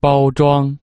包装。